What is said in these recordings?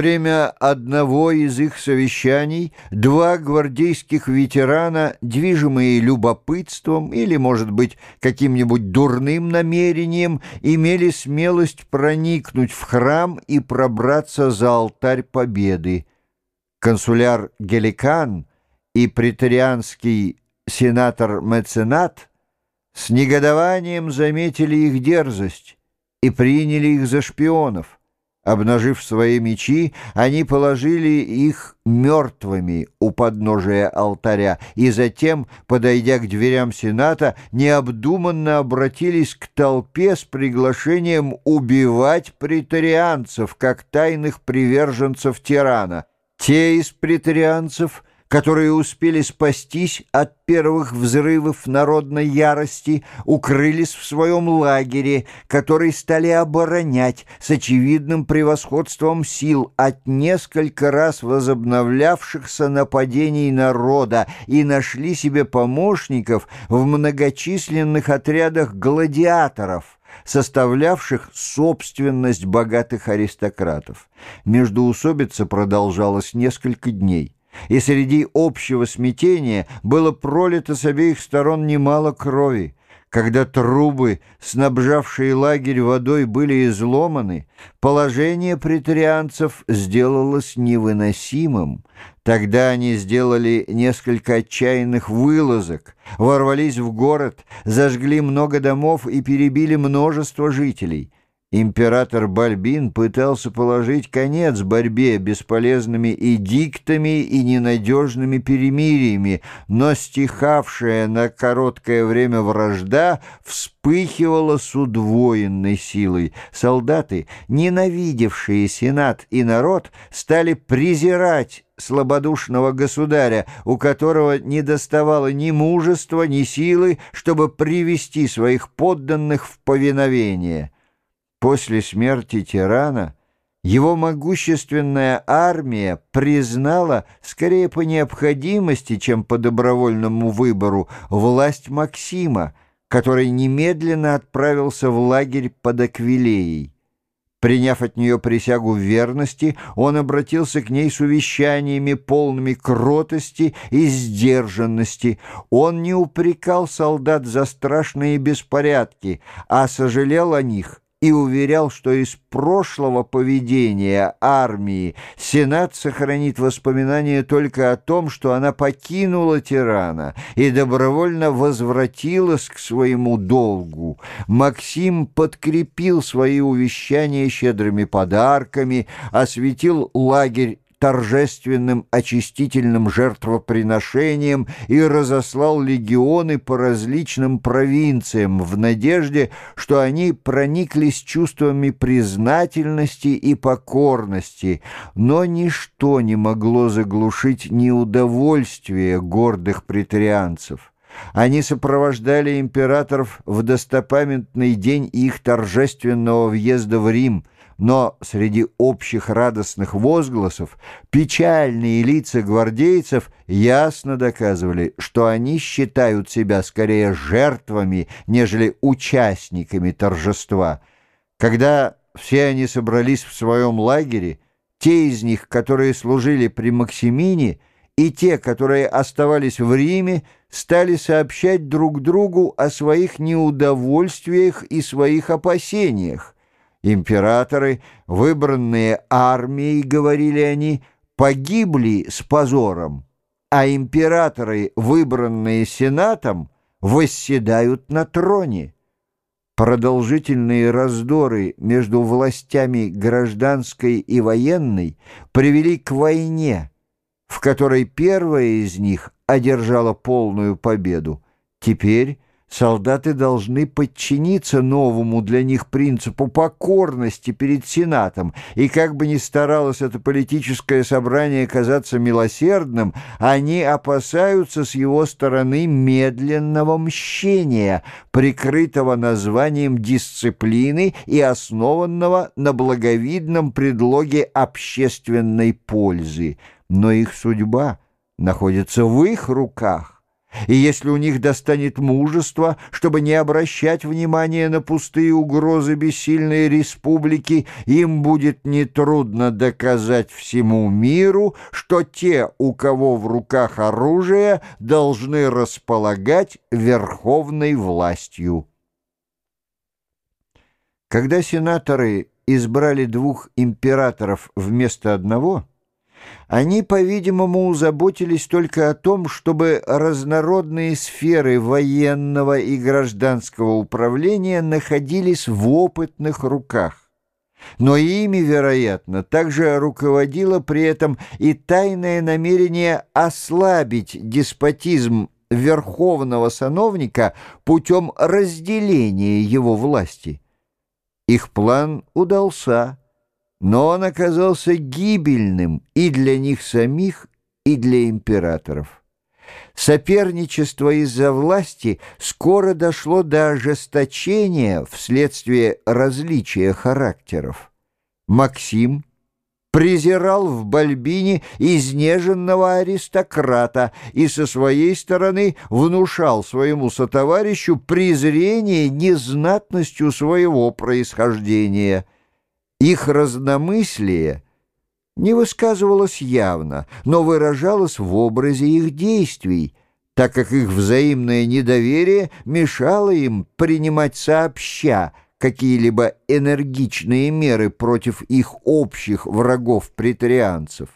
время одного из их совещаний два гвардейских ветерана, движимые любопытством или, может быть, каким-нибудь дурным намерением, имели смелость проникнуть в храм и пробраться за алтарь победы. Консуляр Геликан и претарианский сенатор-меценат с негодованием заметили их дерзость и приняли их за шпионов. Обнажив свои мечи, они положили их мертвыми у подножия алтаря и затем, подойдя к дверям Сената, необдуманно обратились к толпе с приглашением убивать претарианцев, как тайных приверженцев тирана. Те из претарианцев – которые успели спастись от первых взрывов народной ярости, укрылись в своем лагере, который стали оборонять с очевидным превосходством сил от несколько раз возобновлявшихся нападений народа и нашли себе помощников в многочисленных отрядах гладиаторов составлявших собственность богатых аристократов. Междуусобица продолжалась несколько дней и среди общего смятения было пролито с обеих сторон немало крови. Когда трубы, снабжавшие лагерь водой, были изломаны, положение претарианцев сделалось невыносимым. Тогда они сделали несколько отчаянных вылазок, ворвались в город, зажгли много домов и перебили множество жителей — Император Бальбин пытался положить конец борьбе бесполезными эдиктами и ненадежными перемириями, но стихавшая на короткое время вражда вспыхивала с удвоенной силой. Солдаты, ненавидевшие Сенат и народ, стали презирать слабодушного государя, у которого не доставало ни мужества, ни силы, чтобы привести своих подданных в повиновение. После смерти тирана его могущественная армия признала, скорее по необходимости, чем по добровольному выбору, власть Максима, который немедленно отправился в лагерь под Аквилеей. Приняв от нее присягу верности, он обратился к ней с увещаниями, полными кротости и сдержанности. Он не упрекал солдат за страшные беспорядки, а сожалел о них и уверял, что из прошлого поведения армии Сенат сохранит воспоминания только о том, что она покинула тирана и добровольно возвратилась к своему долгу. Максим подкрепил свои увещания щедрыми подарками, осветил лагерь торжественным очистительным жертвоприношением и разослал легионы по различным провинциям в надежде, что они прониклись чувствами признательности и покорности, но ничто не могло заглушить неудовольствие гордых претарианцев. Они сопровождали императоров в достопамятный день их торжественного въезда в Рим – но среди общих радостных возгласов печальные лица гвардейцев ясно доказывали, что они считают себя скорее жертвами, нежели участниками торжества. Когда все они собрались в своем лагере, те из них, которые служили при Максимине, и те, которые оставались в Риме, стали сообщать друг другу о своих неудовольствиях и своих опасениях. Императоры, выбранные армией, говорили они, погибли с позором, а императоры, выбранные сенатом, восседают на троне. Продолжительные раздоры между властями гражданской и военной привели к войне, в которой первая из них одержала полную победу. Теперь Солдаты должны подчиниться новому для них принципу покорности перед Сенатом, и как бы ни старалось это политическое собрание казаться милосердным, они опасаются с его стороны медленного мщения, прикрытого названием дисциплины и основанного на благовидном предлоге общественной пользы. Но их судьба находится в их руках. И если у них достанет мужества, чтобы не обращать внимания на пустые угрозы бессильной республики, им будет нетрудно доказать всему миру, что те, у кого в руках оружие, должны располагать верховной властью. Когда сенаторы избрали двух императоров вместо одного – они, по-видимому, заботились только о том, чтобы разнородные сферы военного и гражданского управления находились в опытных руках. Но ими, вероятно, также руководило при этом и тайное намерение ослабить деспотизм верховного сановника путем разделения его власти. Их план удался но он оказался гибельным и для них самих, и для императоров. Соперничество из-за власти скоро дошло до ожесточения вследствие различия характеров. Максим презирал в Бальбине изнеженного аристократа и со своей стороны внушал своему сотоварищу презрение незнатностью своего происхождения – их разномыслие не высказывалось явно, но выражалось в образе их действий, так как их взаимное недоверие мешало им принимать сообща какие-либо энергичные меры против их общих врагов-претарианцев.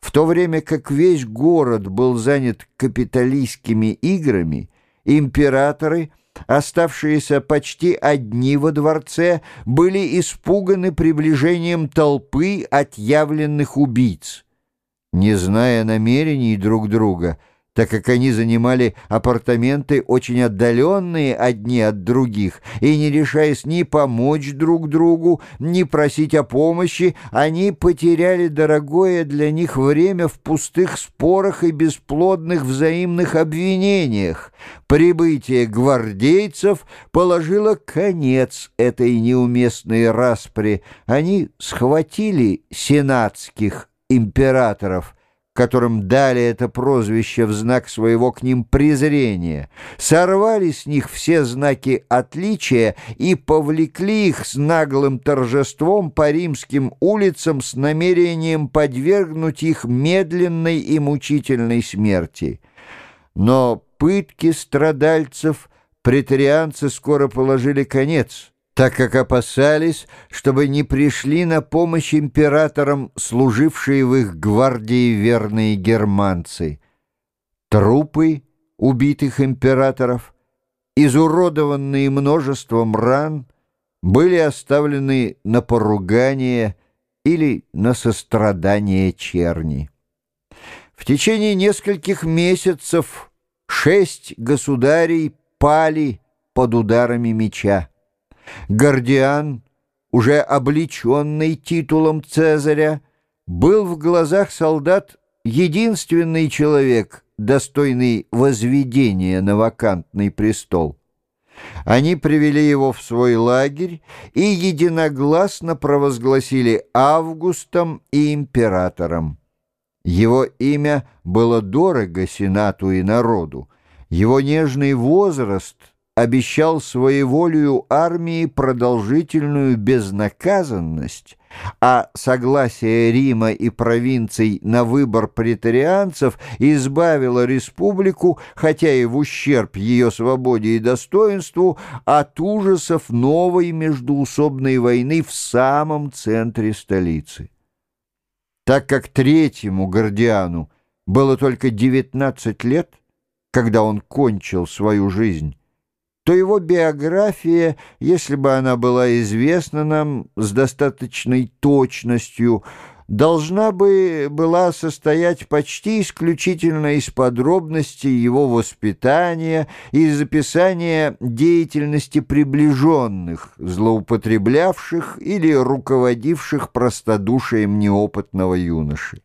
В то время как весь город был занят капиталистскими играми, императоры – оставшиеся почти одни во дворце, были испуганы приближением толпы отъявленных убийц. Не зная намерений друг друга, так как они занимали апартаменты, очень отдаленные одни от других, и не решаясь ни помочь друг другу, ни просить о помощи, они потеряли дорогое для них время в пустых спорах и бесплодных взаимных обвинениях. Прибытие гвардейцев положило конец этой неуместной распри. Они схватили сенатских императоров – которым дали это прозвище в знак своего к ним презрения, сорвали с них все знаки отличия и повлекли их с наглым торжеством по римским улицам с намерением подвергнуть их медленной и мучительной смерти. Но пытки страдальцев претарианцы скоро положили конец — так как опасались, чтобы не пришли на помощь императорам служившие в их гвардии верные германцы. Трупы убитых императоров, изуродованные множеством ран, были оставлены на поругание или на сострадание черни. В течение нескольких месяцев шесть государей пали под ударами меча. Гордиан, уже облеченный титулом Цезаря, был в глазах солдат единственный человек, достойный возведения на вакантный престол. Они привели его в свой лагерь и единогласно провозгласили Августом и императором. Его имя было дорого Сенату и народу. Его нежный возраст — обещал своеволию армии продолжительную безнаказанность, а согласие Рима и провинций на выбор претарианцев избавило республику, хотя и в ущерб ее свободе и достоинству, от ужасов новой междуусобной войны в самом центре столицы. Так как третьему Гордиану было только 19 лет, когда он кончил свою жизнь, то его биография, если бы она была известна нам с достаточной точностью, должна бы была состоять почти исключительно из подробностей его воспитания и из описания деятельности приближенных, злоупотреблявших или руководивших простодушием неопытного юноши.